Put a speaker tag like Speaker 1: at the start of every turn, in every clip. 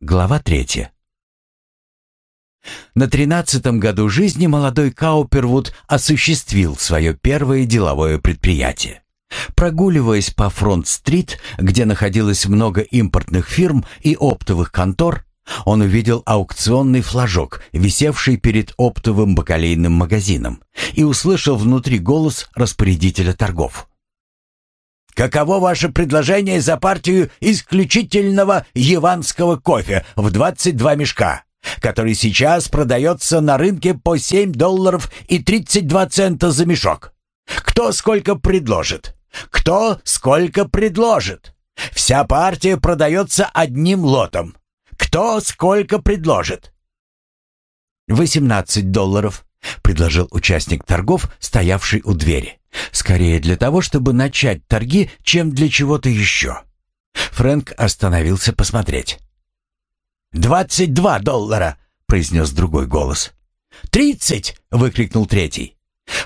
Speaker 1: Глава третья. На тринадцатом году жизни молодой Каупервуд осуществил свое первое деловое предприятие. Прогуливаясь по Фронт-стрит, где находилось много импортных фирм и оптовых контор, он увидел аукционный флажок, висевший перед оптовым бакалейным магазином, и услышал внутри голос распорядителя торгов. Каково ваше предложение за партию исключительного яванского кофе в 22 мешка, который сейчас продается на рынке по 7 долларов и 32 цента за мешок? Кто сколько предложит? Кто сколько предложит? Вся партия продается одним лотом. Кто сколько предложит? 18 долларов, предложил участник торгов, стоявший у двери. Скорее для того, чтобы начать торги, чем для чего-то еще. Фрэнк остановился посмотреть. «Двадцать два доллара!» — произнес другой голос. «Тридцать!» — выкрикнул третий.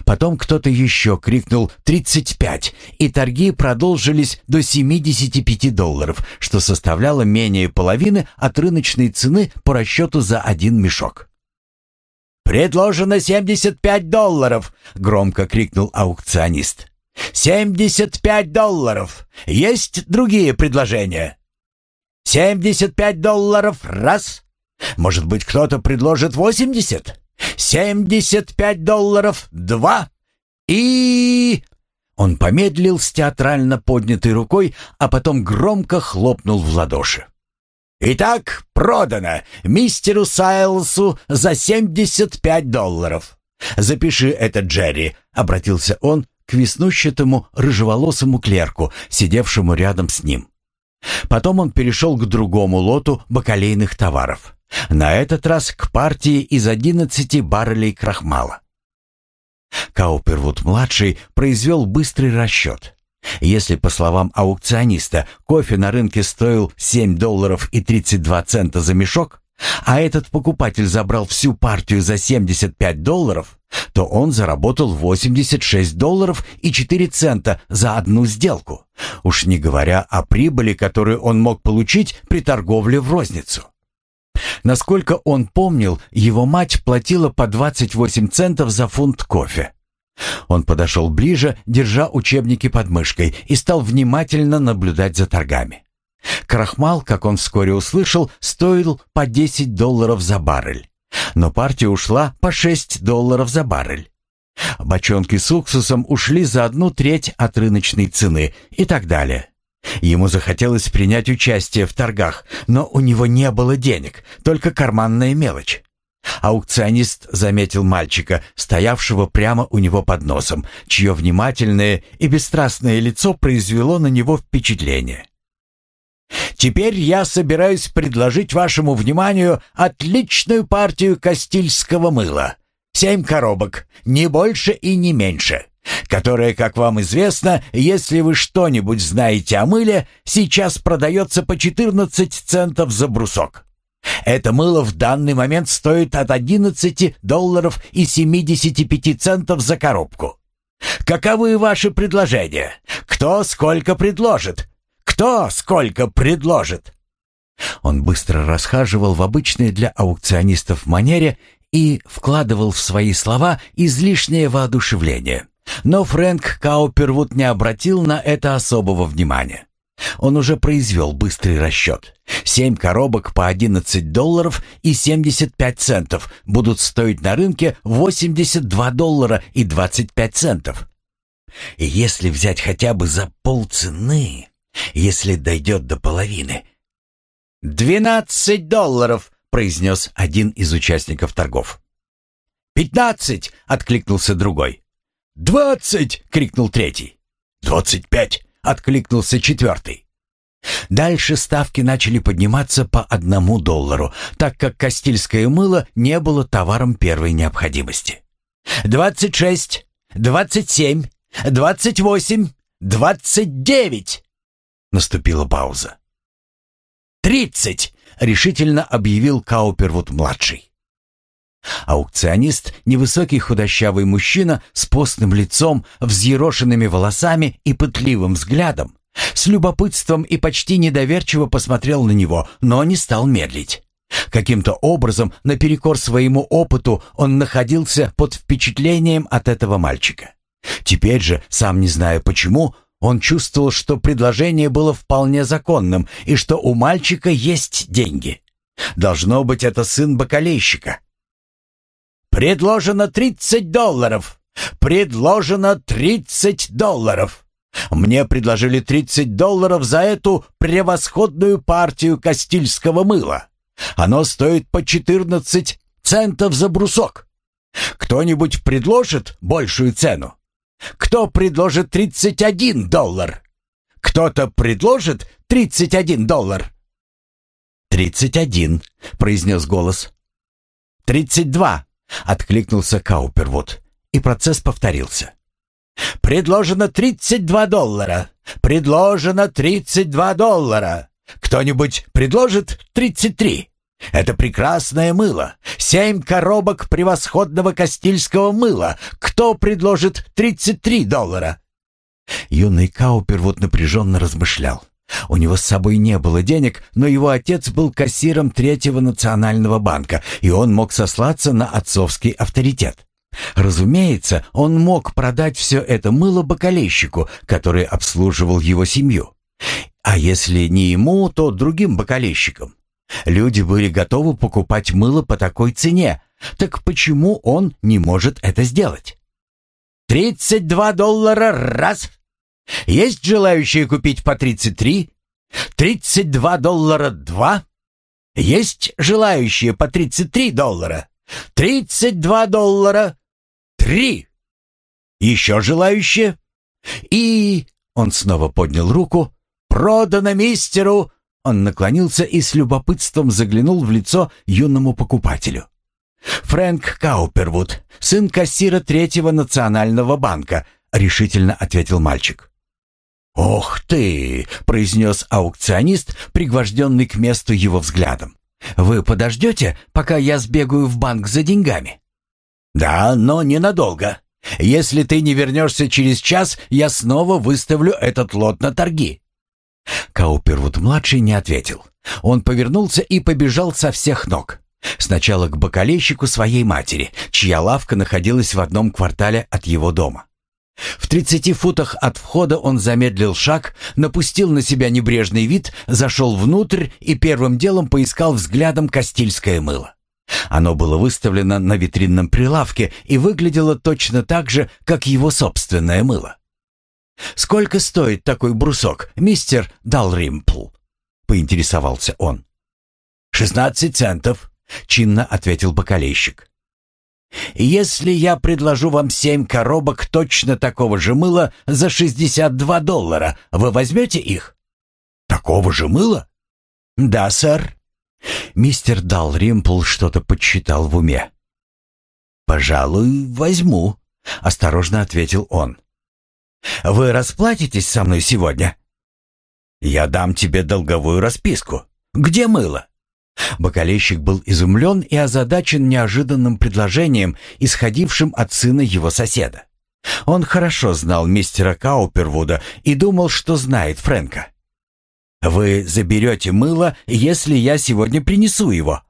Speaker 1: Потом кто-то еще крикнул «тридцать пять», и торги продолжились до семидесяти пяти долларов, что составляло менее половины от рыночной цены по расчету за один мешок. «Предложено семьдесят пять долларов!» — громко крикнул аукционист. «Семьдесят пять долларов! Есть другие предложения?» «Семьдесят пять долларов раз! Может быть, кто-то предложит восемьдесят? Семьдесят пять долларов два! И...» Он помедлил с театрально поднятой рукой, а потом громко хлопнул в ладоши. «Итак, продано мистеру Сайлсу за 75 долларов. Запиши это, Джерри», — обратился он к веснущатому рыжеволосому клерку, сидевшему рядом с ним. Потом он перешел к другому лоту бакалейных товаров. На этот раз к партии из 11 баррелей крахмала. Каупервуд-младший произвел быстрый расчет. Если, по словам аукциониста, кофе на рынке стоил 7 долларов и 32 цента за мешок, а этот покупатель забрал всю партию за 75 долларов, то он заработал 86 долларов и 4 цента за одну сделку, уж не говоря о прибыли, которую он мог получить при торговле в розницу. Насколько он помнил, его мать платила по 28 центов за фунт кофе. Он подошел ближе, держа учебники под мышкой, и стал внимательно наблюдать за торгами. Крахмал, как он вскоре услышал, стоил по 10 долларов за баррель. Но партия ушла по 6 долларов за баррель. Бочонки с уксусом ушли за одну треть от рыночной цены и так далее. Ему захотелось принять участие в торгах, но у него не было денег, только карманная мелочь. Аукционист заметил мальчика, стоявшего прямо у него под носом, чье внимательное и бесстрастное лицо произвело на него впечатление. «Теперь я собираюсь предложить вашему вниманию отличную партию кастильского мыла. Семь коробок, не больше и не меньше, которая, как вам известно, если вы что-нибудь знаете о мыле, сейчас продается по 14 центов за брусок». Это мыло в данный момент стоит от 11 долларов и 75 центов за коробку. Каковы ваши предложения? Кто сколько предложит? Кто сколько предложит? Он быстро расхаживал в обычной для аукционистов манере и вкладывал в свои слова излишнее воодушевление. Но Фрэнк Каупервуд не обратил на это особого внимания. Он уже произвел быстрый расчет. Семь коробок по 11 долларов и 75 центов будут стоить на рынке 82 доллара и 25 центов. И если взять хотя бы за полцены, если дойдет до половины... «Двенадцать долларов!» — произнес один из участников торгов. «Пятнадцать!» — откликнулся другой. «Двадцать!» — крикнул третий. «Двадцать пять!» — откликнулся четвертый. Дальше ставки начали подниматься по одному доллару, так как кастильское мыло не было товаром первой необходимости. «Двадцать шесть, двадцать семь, двадцать восемь, двадцать девять!» Наступила пауза. «Тридцать!» — решительно объявил Каупервуд-младший. Аукционист, невысокий худощавый мужчина с постным лицом, взъерошенными волосами и пытливым взглядом, С любопытством и почти недоверчиво посмотрел на него, но не стал медлить. Каким-то образом, наперекор своему опыту, он находился под впечатлением от этого мальчика. Теперь же, сам не зная почему, он чувствовал, что предложение было вполне законным и что у мальчика есть деньги. Должно быть, это сын бакалейщика. «Предложено тридцать долларов! Предложено тридцать долларов!» Мне предложили 30 долларов за эту превосходную партию кастильского мыла. Оно стоит по 14 центов за брусок. Кто-нибудь предложит большую цену? Кто предложит 31 доллар? Кто-то предложит 31 доллар? «31», — произнес голос. «Тридцать два», — откликнулся Каупервуд, и процесс повторился. Предложено 32 доллара. Предложено 32 доллара. Кто-нибудь предложит 33? Это прекрасное мыло. Семь коробок превосходного кастильского мыла. Кто предложит 33 доллара? Юный Каупер вот напряженно размышлял. У него с собой не было денег, но его отец был кассиром Третьего национального банка, и он мог сослаться на отцовский авторитет. Разумеется, он мог продать все это мыло бакалейщику, который обслуживал его семью. А если не ему, то другим бакалейщикам. Люди были готовы покупать мыло по такой цене. Так почему он не может это сделать? «Тридцать два доллара раз! Есть желающие купить по тридцать три? Тридцать два доллара два? Есть желающие по тридцать три доллара? Тридцать два доллара Три! Еще желающие? И... Он снова поднял руку. «Продано мистеру!» Он наклонился и с любопытством заглянул в лицо юному покупателю. «Фрэнк Каупервуд, сын кассира Третьего национального банка», — решительно ответил мальчик. «Ох ты!» — произнес аукционист, пригвожденный к месту его взглядом. «Вы подождете, пока я сбегаю в банк за деньгами?» «Да, но ненадолго. Если ты не вернешься через час, я снова выставлю этот лот на торги». Каупервуд-младший не ответил. Он повернулся и побежал со всех ног. Сначала к бокалейщику своей матери, чья лавка находилась в одном квартале от его дома. В тридцати футах от входа он замедлил шаг, напустил на себя небрежный вид, зашел внутрь и первым делом поискал взглядом кастильское мыло. Оно было выставлено на витринном прилавке и выглядело точно так же, как его собственное мыло. «Сколько стоит такой брусок, мистер Далримпл?» — поинтересовался он. «Шестнадцать центов», — чинно ответил бакалейщик. «Если я предложу вам семь коробок точно такого же мыла за шестьдесят два доллара, вы возьмете их?» «Такого же мыла?» «Да, сэр», Мистер Далримпл что-то подсчитал в уме. «Пожалуй, возьму», — осторожно ответил он. «Вы расплатитесь со мной сегодня?» «Я дам тебе долговую расписку. Где мыло?» Бокалейщик был изумлен и озадачен неожиданным предложением, исходившим от сына его соседа. Он хорошо знал мистера Каупервуда и думал, что знает Фрэнка. «Вы заберете мыло, если я сегодня принесу его?»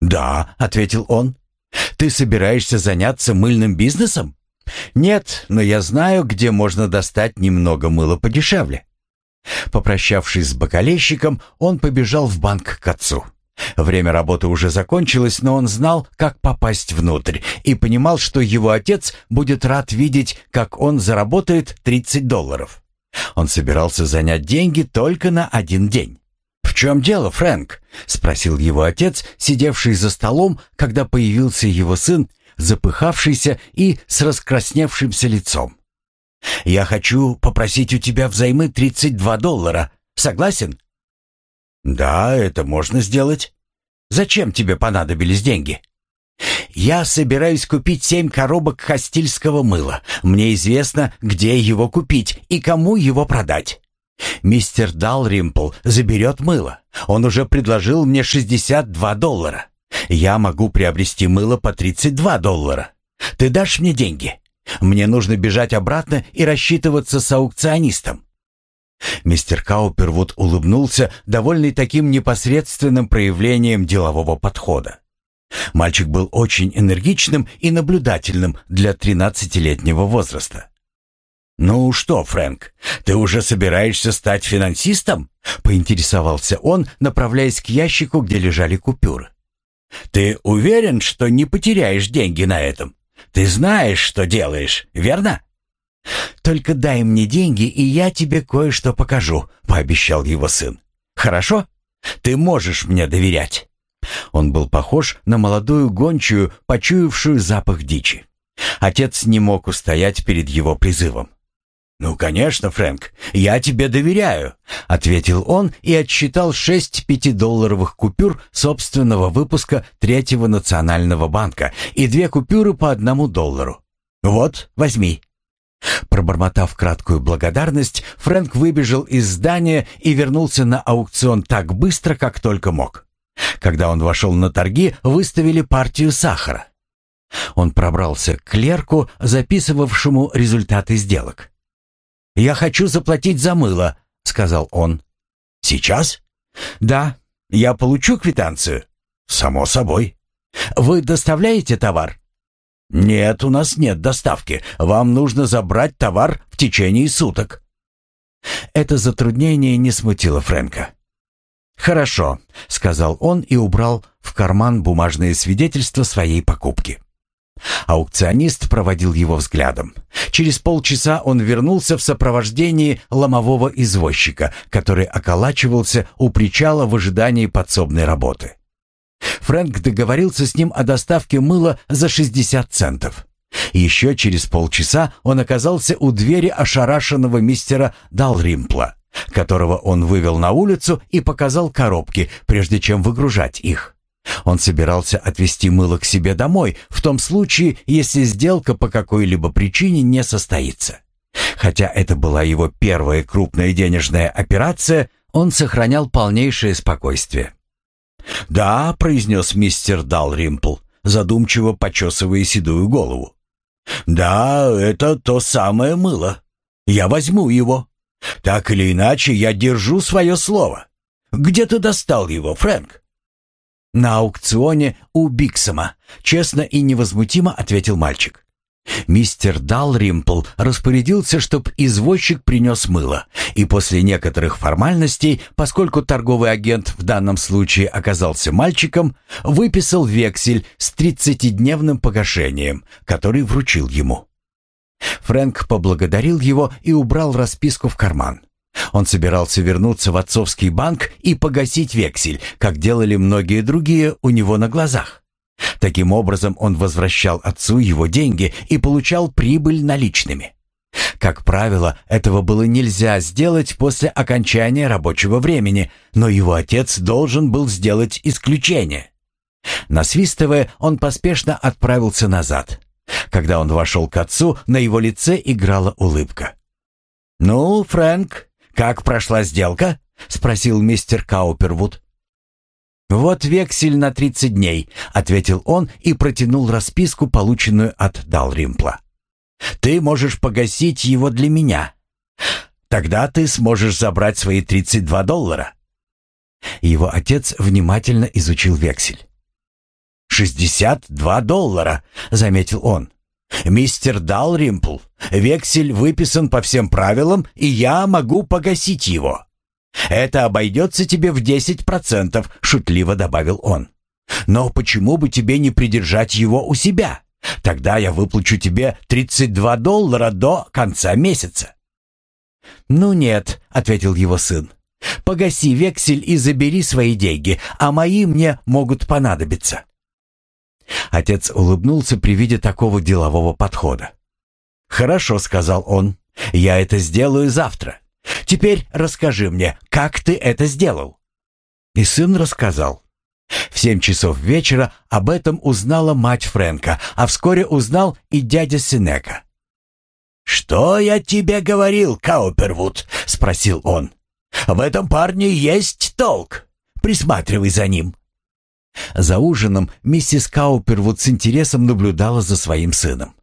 Speaker 1: «Да», — ответил он. «Ты собираешься заняться мыльным бизнесом?» «Нет, но я знаю, где можно достать немного мыла подешевле». Попрощавшись с бокалейщиком, он побежал в банк к отцу. Время работы уже закончилось, но он знал, как попасть внутрь, и понимал, что его отец будет рад видеть, как он заработает 30 долларов. Он собирался занять деньги только на один день. «В чем дело, Фрэнк?» — спросил его отец, сидевший за столом, когда появился его сын, запыхавшийся и с раскрасневшимся лицом. «Я хочу попросить у тебя взаймы 32 доллара. Согласен?» «Да, это можно сделать. Зачем тебе понадобились деньги?» «Я собираюсь купить семь коробок хастильского мыла. Мне известно, где его купить и кому его продать. Мистер Далримпл заберет мыло. Он уже предложил мне 62 доллара. Я могу приобрести мыло по 32 доллара. Ты дашь мне деньги? Мне нужно бежать обратно и рассчитываться с аукционистом». Мистер Каупервуд улыбнулся, довольный таким непосредственным проявлением делового подхода. Мальчик был очень энергичным и наблюдательным для тринадцатилетнего возраста. «Ну что, Фрэнк, ты уже собираешься стать финансистом?» — поинтересовался он, направляясь к ящику, где лежали купюры. «Ты уверен, что не потеряешь деньги на этом? Ты знаешь, что делаешь, верно?» «Только дай мне деньги, и я тебе кое-что покажу», — пообещал его сын. «Хорошо? Ты можешь мне доверять». Он был похож на молодую гончую, почуявшую запах дичи. Отец не мог устоять перед его призывом. «Ну, конечно, Фрэнк, я тебе доверяю», — ответил он и отсчитал шесть пятидолларовых купюр собственного выпуска Третьего национального банка и две купюры по одному доллару. «Вот, возьми». Пробормотав краткую благодарность, Фрэнк выбежал из здания и вернулся на аукцион так быстро, как только мог. Когда он вошел на торги, выставили партию сахара. Он пробрался к клерку, записывавшему результаты сделок. «Я хочу заплатить за мыло», — сказал он. «Сейчас?» «Да. Я получу квитанцию?» «Само собой». «Вы доставляете товар?» «Нет, у нас нет доставки. Вам нужно забрать товар в течение суток». Это затруднение не смутило Фрэнка. «Хорошо», — сказал он и убрал в карман бумажные свидетельства своей покупки. Аукционист проводил его взглядом. Через полчаса он вернулся в сопровождении ломового извозчика, который околачивался у причала в ожидании подсобной работы. Фрэнк договорился с ним о доставке мыла за 60 центов. Еще через полчаса он оказался у двери ошарашенного мистера Далримпла, которого он вывел на улицу и показал коробки, прежде чем выгружать их. Он собирался отвезти мыло к себе домой, в том случае, если сделка по какой-либо причине не состоится. Хотя это была его первая крупная денежная операция, он сохранял полнейшее спокойствие. «Да», — произнес мистер Далримпл, задумчиво почесывая седую голову. «Да, это то самое мыло. Я возьму его. Так или иначе, я держу свое слово. Где ты достал его, Фрэнк?» «На аукционе у Биксома», — честно и невозмутимо ответил мальчик. Мистер Далримпл распорядился, чтоб извозчик принес мыло, и после некоторых формальностей, поскольку торговый агент в данном случае оказался мальчиком, выписал вексель с тридцатидневным погашением, который вручил ему. Фрэнк поблагодарил его и убрал расписку в карман. Он собирался вернуться в отцовский банк и погасить вексель, как делали многие другие у него на глазах. Таким образом, он возвращал отцу его деньги и получал прибыль наличными. Как правило, этого было нельзя сделать после окончания рабочего времени, но его отец должен был сделать исключение. Насвистывая, он поспешно отправился назад. Когда он вошел к отцу, на его лице играла улыбка. «Ну, Фрэнк, «Как прошла сделка?» — спросил мистер Каупервуд. «Вот вексель на тридцать дней», — ответил он и протянул расписку, полученную от Далримпла. «Ты можешь погасить его для меня. Тогда ты сможешь забрать свои тридцать два доллара». Его отец внимательно изучил вексель. «Шестьдесят два доллара», — заметил он. «Мистер Далримпл, вексель выписан по всем правилам, и я могу погасить его». «Это обойдется тебе в десять процентов», — шутливо добавил он. «Но почему бы тебе не придержать его у себя? Тогда я выплачу тебе 32 доллара до конца месяца». «Ну нет», — ответил его сын. «Погаси вексель и забери свои деньги, а мои мне могут понадобиться». Отец улыбнулся при виде такого делового подхода. «Хорошо», — сказал он, — «я это сделаю завтра. Теперь расскажи мне, как ты это сделал?» И сын рассказал. В семь часов вечера об этом узнала мать Фрэнка, а вскоре узнал и дядя Синека. «Что я тебе говорил, Каупервуд?» — спросил он. «В этом парне есть толк. Присматривай за ним. За ужином миссис Каупервуд с интересом наблюдала за своим сыном.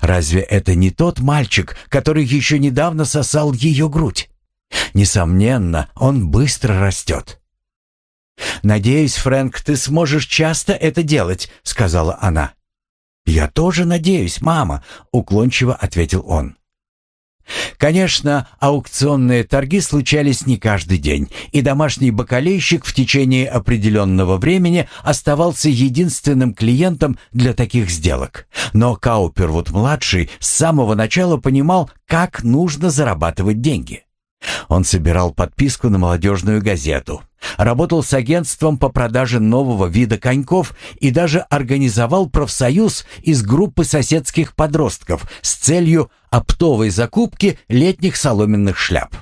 Speaker 1: Разве это не тот мальчик, который еще недавно сосал ее грудь? Несомненно, он быстро растет. «Надеюсь, Фрэнк, ты сможешь часто это делать», — сказала она. «Я тоже надеюсь, мама», — уклончиво ответил он. Конечно, аукционные торги случались не каждый день, и домашний бакалейщик в течение определенного времени оставался единственным клиентом для таких сделок. Но Каупервуд-младший с самого начала понимал, как нужно зарабатывать деньги. Он собирал подписку на молодежную газету, работал с агентством по продаже нового вида коньков и даже организовал профсоюз из группы соседских подростков с целью оптовой закупки летних соломенных шляп.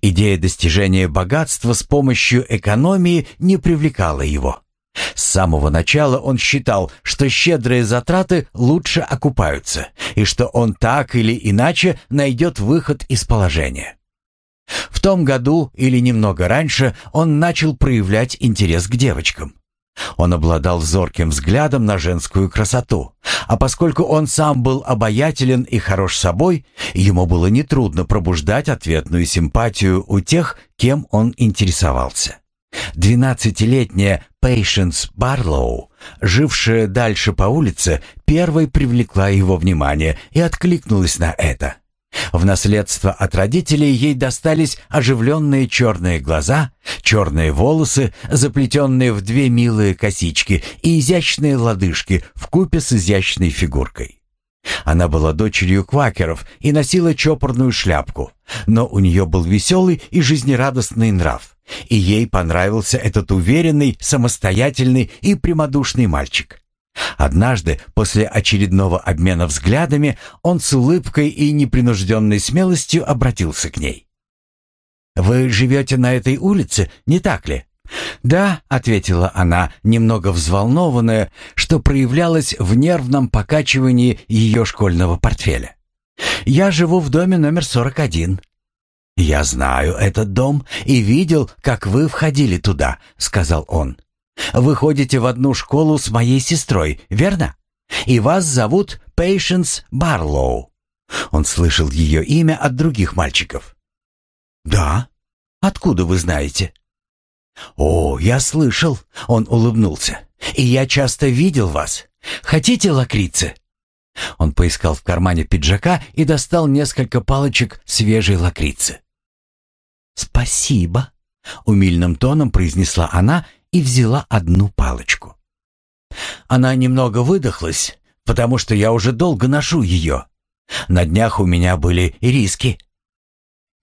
Speaker 1: Идея достижения богатства с помощью экономии не привлекала его. С самого начала он считал, что щедрые затраты лучше окупаются, и что он так или иначе найдет выход из положения. В том году или немного раньше он начал проявлять интерес к девочкам. Он обладал зорким взглядом на женскую красоту, а поскольку он сам был обаятелен и хорош собой, ему было нетрудно пробуждать ответную симпатию у тех, кем он интересовался. Двенадцатилетняя Пейшенс Барлоу, жившая дальше по улице, первой привлекла его внимание и откликнулась на это. В наследство от родителей ей достались оживленные черные глаза, черные волосы, заплетенные в две милые косички и изящные лодыжки в купе с изящной фигуркой. Она была дочерью квакеров и носила чопорную шляпку, но у нее был веселый и жизнерадостный нрав, и ей понравился этот уверенный, самостоятельный и прямодушный мальчик. Однажды, после очередного обмена взглядами, он с улыбкой и непринужденной смелостью обратился к ней. «Вы живете на этой улице, не так ли?» «Да», — ответила она, немного взволнованная, что проявлялось в нервном покачивании ее школьного портфеля. «Я живу в доме номер 41». «Я знаю этот дом и видел, как вы входили туда», — сказал он. Вы ходите в одну школу с моей сестрой, верно? И вас зовут Пейшенс Барлоу. Он слышал ее имя от других мальчиков. Да? Откуда вы знаете? О, я слышал. Он улыбнулся. И я часто видел вас. Хотите лакрицы? Он поискал в кармане пиджака и достал несколько палочек свежей лакрицы. «Спасибо», — умильным тоном произнесла она и взяла одну палочку. Она немного выдохлась, потому что я уже долго ношу ее. На днях у меня были риски.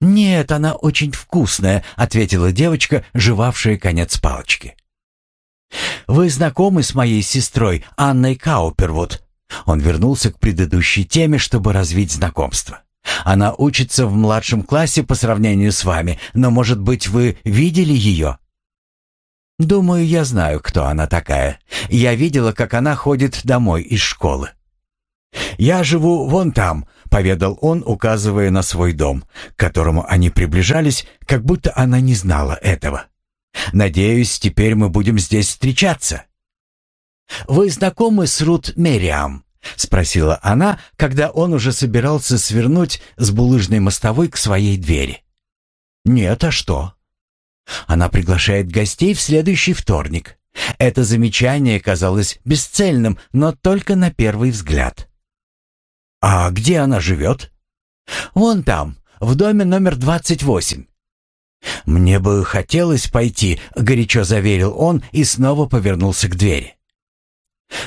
Speaker 1: «Нет, она очень вкусная», — ответила девочка, жевавшая конец палочки. «Вы знакомы с моей сестрой Анной Каупервуд?» Он вернулся к предыдущей теме, чтобы развить знакомство. «Она учится в младшем классе по сравнению с вами, но, может быть, вы видели ее?» Думаю, я знаю, кто она такая. Я видела, как она ходит домой из школы. Я живу вон там, поведал он, указывая на свой дом, к которому они приближались, как будто она не знала этого. Надеюсь, теперь мы будем здесь встречаться. Вы знакомы с Рут Мериам? спросила она, когда он уже собирался свернуть с булыжной мостовой к своей двери. Нет, а что? Она приглашает гостей в следующий вторник. Это замечание казалось бесцельным, но только на первый взгляд. «А где она живет?» «Вон там, в доме номер 28». «Мне бы хотелось пойти», — горячо заверил он и снова повернулся к двери.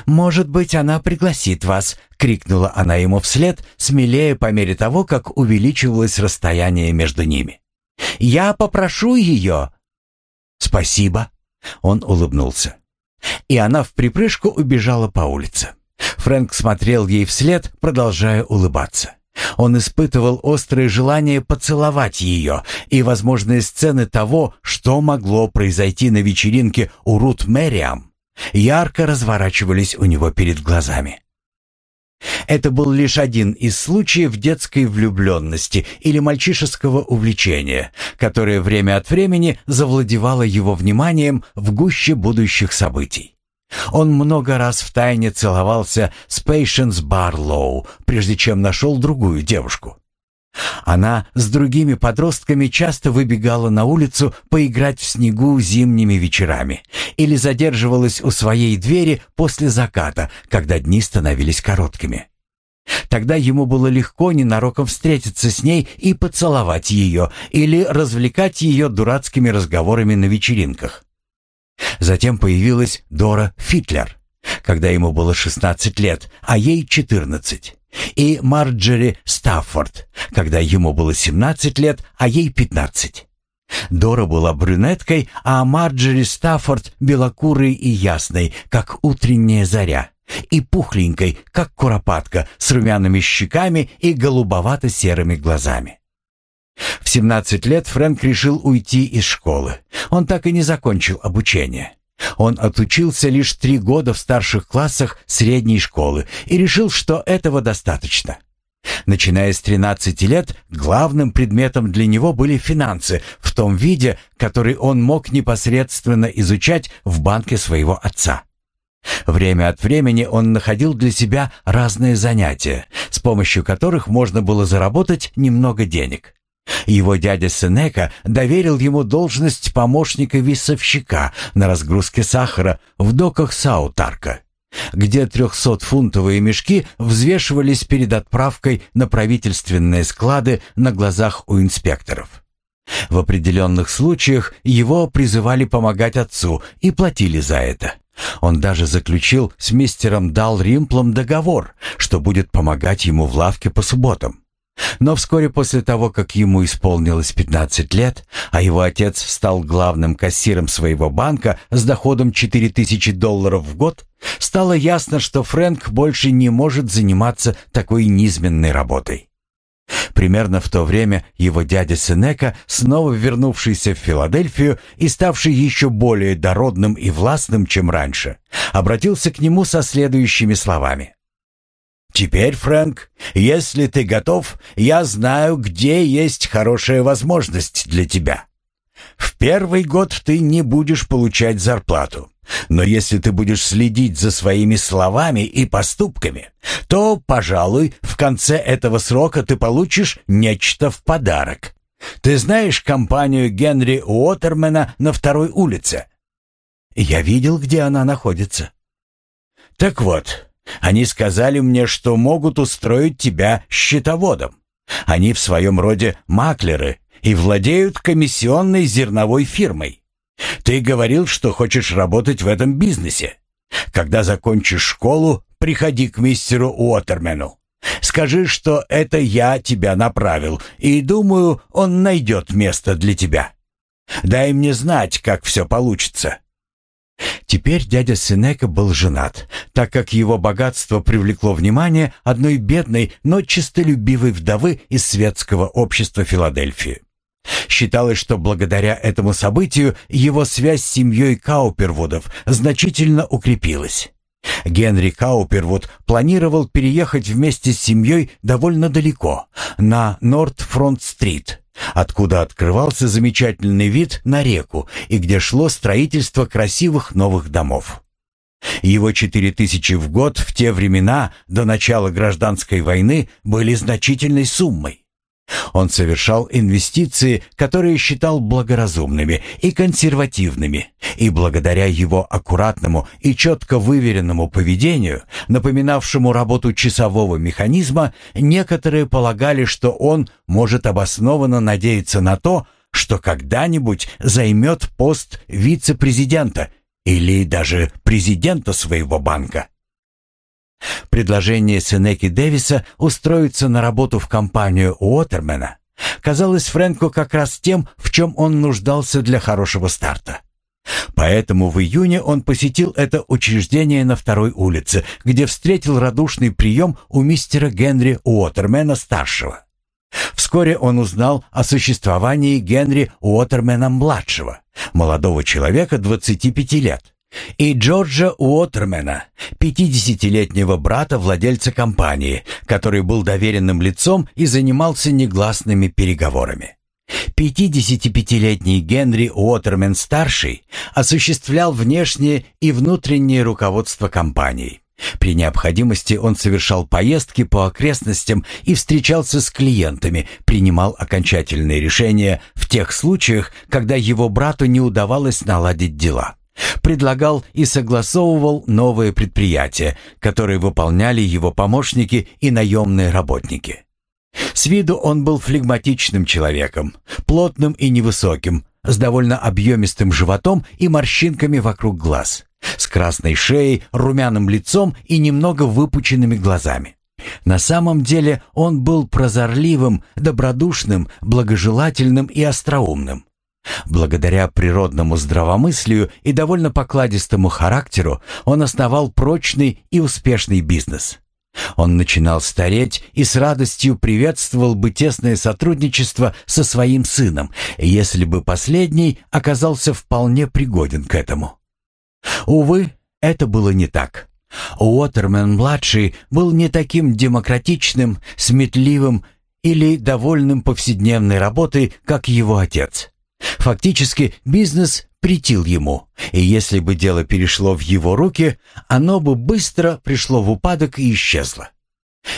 Speaker 1: «Может быть, она пригласит вас», — крикнула она ему вслед, смелее по мере того, как увеличивалось расстояние между ними. Я попрошу ее». «Спасибо». Он улыбнулся. И она в припрыжку убежала по улице. Фрэнк смотрел ей вслед, продолжая улыбаться. Он испытывал острое желание поцеловать ее, и возможные сцены того, что могло произойти на вечеринке у Рут Мэриам, ярко разворачивались у него перед глазами. Это был лишь один из случаев детской влюбленности или мальчишеского увлечения, которое время от времени завладевало его вниманием в гуще будущих событий. Он много раз втайне целовался с Пейшенс Барлоу, прежде чем нашел другую девушку. Она с другими подростками часто выбегала на улицу поиграть в снегу зимними вечерами или задерживалась у своей двери после заката, когда дни становились короткими. Тогда ему было легко ненароком встретиться с ней и поцеловать ее или развлекать ее дурацкими разговорами на вечеринках. Затем появилась Дора Фитлер, когда ему было 16 лет, а ей 14, и Марджери Стаффорд, когда ему было 17 лет, а ей 15. Дора была брюнеткой, а Марджери Стаффорд белокурой и ясной, как утренняя заря и пухленькой, как куропатка, с румяными щеками и голубовато-серыми глазами. В 17 лет Фрэнк решил уйти из школы. Он так и не закончил обучение. Он отучился лишь три года в старших классах средней школы и решил, что этого достаточно. Начиная с 13 лет, главным предметом для него были финансы в том виде, который он мог непосредственно изучать в банке своего отца. Время от времени он находил для себя разные занятия, с помощью которых можно было заработать немного денег. Его дядя Сенека доверил ему должность помощника весовщика на разгрузке сахара в доках Саутарка, где трехсотфунтовые мешки взвешивались перед отправкой на правительственные склады на глазах у инспекторов. В определенных случаях его призывали помогать отцу и платили за это. Он даже заключил с мистером Дал Римплом договор, что будет помогать ему в лавке по субботам. Но вскоре после того, как ему исполнилось 15 лет, а его отец стал главным кассиром своего банка с доходом 4000 долларов в год, стало ясно, что Фрэнк больше не может заниматься такой низменной работой. Примерно в то время его дядя Сенека, снова вернувшийся в Филадельфию и ставший еще более дородным и властным, чем раньше, обратился к нему со следующими словами. «Теперь, Фрэнк, если ты готов, я знаю, где есть хорошая возможность для тебя. В первый год ты не будешь получать зарплату. Но если ты будешь следить за своими словами и поступками, то, пожалуй, в конце этого срока ты получишь нечто в подарок. Ты знаешь компанию Генри Уотермена на второй улице? Я видел, где она находится. Так вот, они сказали мне, что могут устроить тебя счетоводом. Они в своем роде маклеры и владеют комиссионной зерновой фирмой. Ты говорил, что хочешь работать в этом бизнесе. Когда закончишь школу, приходи к мистеру Уотермену. Скажи, что это я тебя направил, и думаю, он найдет место для тебя. Дай мне знать, как все получится». Теперь дядя Сенека был женат, так как его богатство привлекло внимание одной бедной, но честолюбивой вдовы из светского общества Филадельфии. Считалось, что благодаря этому событию его связь с семьей Каупервудов значительно укрепилась. Генри Каупервуд планировал переехать вместе с семьей довольно далеко, на Норт-Фронт-стрит, откуда открывался замечательный вид на реку и где шло строительство красивых новых домов. Его четыре тысячи в год в те времена, до начала гражданской войны, были значительной суммой. Он совершал инвестиции, которые считал благоразумными и консервативными, и благодаря его аккуратному и четко выверенному поведению, напоминавшему работу часового механизма, некоторые полагали, что он может обоснованно надеяться на то, что когда-нибудь займет пост вице-президента или даже президента своего банка. Предложение Сенеки Дэвиса устроиться на работу в компанию Уотермена казалось Фрэнку как раз тем, в чем он нуждался для хорошего старта. Поэтому в июне он посетил это учреждение на второй улице, где встретил радушный прием у мистера Генри Уотермена-старшего. Вскоре он узнал о существовании Генри Уотермена-младшего, молодого человека 25 лет, и Джорджа Уотермена, 50-летнего брата владельца компании, который был доверенным лицом и занимался негласными переговорами. 55-летний Генри Уотермен-старший осуществлял внешнее и внутреннее руководство компанией, При необходимости он совершал поездки по окрестностям и встречался с клиентами, принимал окончательные решения в тех случаях, когда его брату не удавалось наладить дела. Предлагал и согласовывал новые предприятия, которые выполняли его помощники и наемные работники. С виду он был флегматичным человеком, плотным и невысоким, с довольно объемистым животом и морщинками вокруг глаз с красной шеей, румяным лицом и немного выпученными глазами. На самом деле он был прозорливым, добродушным, благожелательным и остроумным. Благодаря природному здравомыслию и довольно покладистому характеру он основал прочный и успешный бизнес. Он начинал стареть и с радостью приветствовал бы тесное сотрудничество со своим сыном, если бы последний оказался вполне пригоден к этому. Увы, это было не так. Уотермен-младший был не таким демократичным, сметливым или довольным повседневной работой, как его отец. Фактически бизнес претил ему, и если бы дело перешло в его руки, оно бы быстро пришло в упадок и исчезло.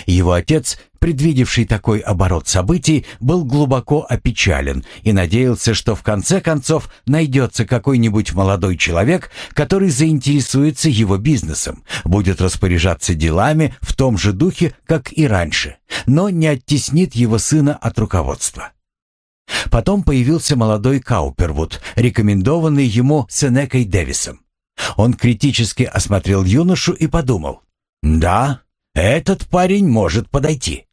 Speaker 1: Его отец, предвидевший такой оборот событий, был глубоко опечален и надеялся, что в конце концов найдется какой-нибудь молодой человек, который заинтересуется его бизнесом, будет распоряжаться делами в том же духе, как и раньше, но не оттеснит его сына от руководства. Потом появился молодой Каупервуд, рекомендованный ему Сенекой Дэвисом. Он критически осмотрел юношу и подумал, «Да, этот парень может подойти.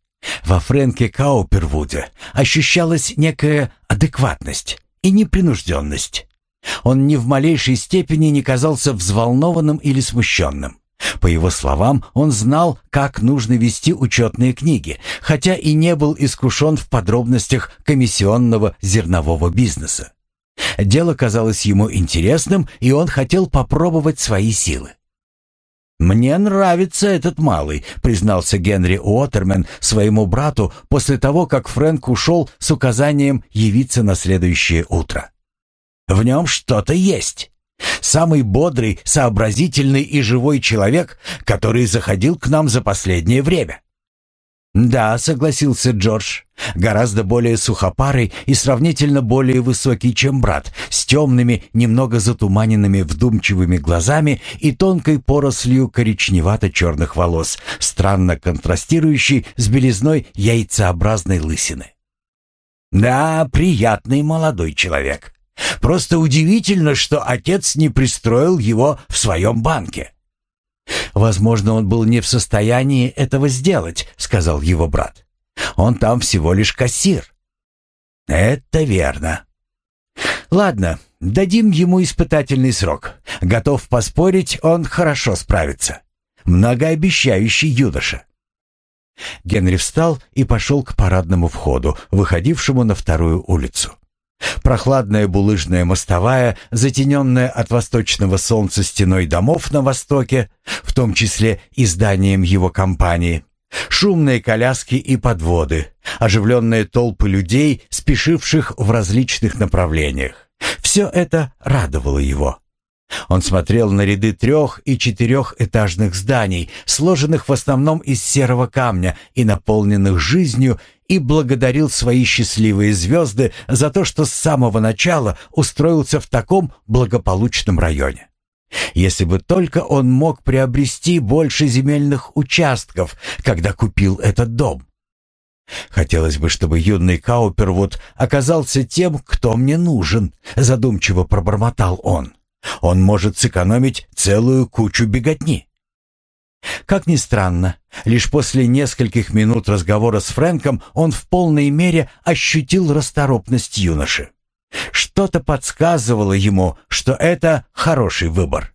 Speaker 1: Во Фрэнке Каупервуде ощущалась некая адекватность и непринужденность. Он ни в малейшей степени не казался взволнованным или смущенным. По его словам, он знал, как нужно вести учетные книги, хотя и не был искушен в подробностях комиссионного зернового бизнеса. Дело казалось ему интересным, и он хотел попробовать свои силы. «Мне нравится этот малый», — признался Генри Уотермен своему брату после того, как Фрэнк ушел с указанием явиться на следующее утро. «В нем что-то есть. Самый бодрый, сообразительный и живой человек, который заходил к нам за последнее время. «Да», — согласился Джордж, — «гораздо более сухопарый и сравнительно более высокий, чем брат, с темными, немного затуманенными вдумчивыми глазами и тонкой порослью коричневато-черных волос, странно контрастирующей с белизной яйцеобразной лысины». «Да, приятный молодой человек. Просто удивительно, что отец не пристроил его в своем банке». «Возможно, он был не в состоянии этого сделать», — сказал его брат. «Он там всего лишь кассир». «Это верно». «Ладно, дадим ему испытательный срок. Готов поспорить, он хорошо справится. Многообещающий юноша». Генри встал и пошел к парадному входу, выходившему на вторую улицу. Прохладная булыжная мостовая, затененная от восточного солнца стеной домов на востоке, в том числе и зданием его компании, шумные коляски и подводы, оживленные толпы людей, спешивших в различных направлениях. Все это радовало его. Он смотрел на ряды трех- и четырехэтажных зданий, сложенных в основном из серого камня и наполненных жизнью, и благодарил свои счастливые звезды за то, что с самого начала устроился в таком благополучном районе. Если бы только он мог приобрести больше земельных участков, когда купил этот дом. Хотелось бы, чтобы юный Каупервуд оказался тем, кто мне нужен, задумчиво пробормотал он. Он может сэкономить целую кучу беготни. Как ни странно, лишь после нескольких минут разговора с Фрэнком он в полной мере ощутил расторопность юноши. Что-то подсказывало ему, что это хороший выбор.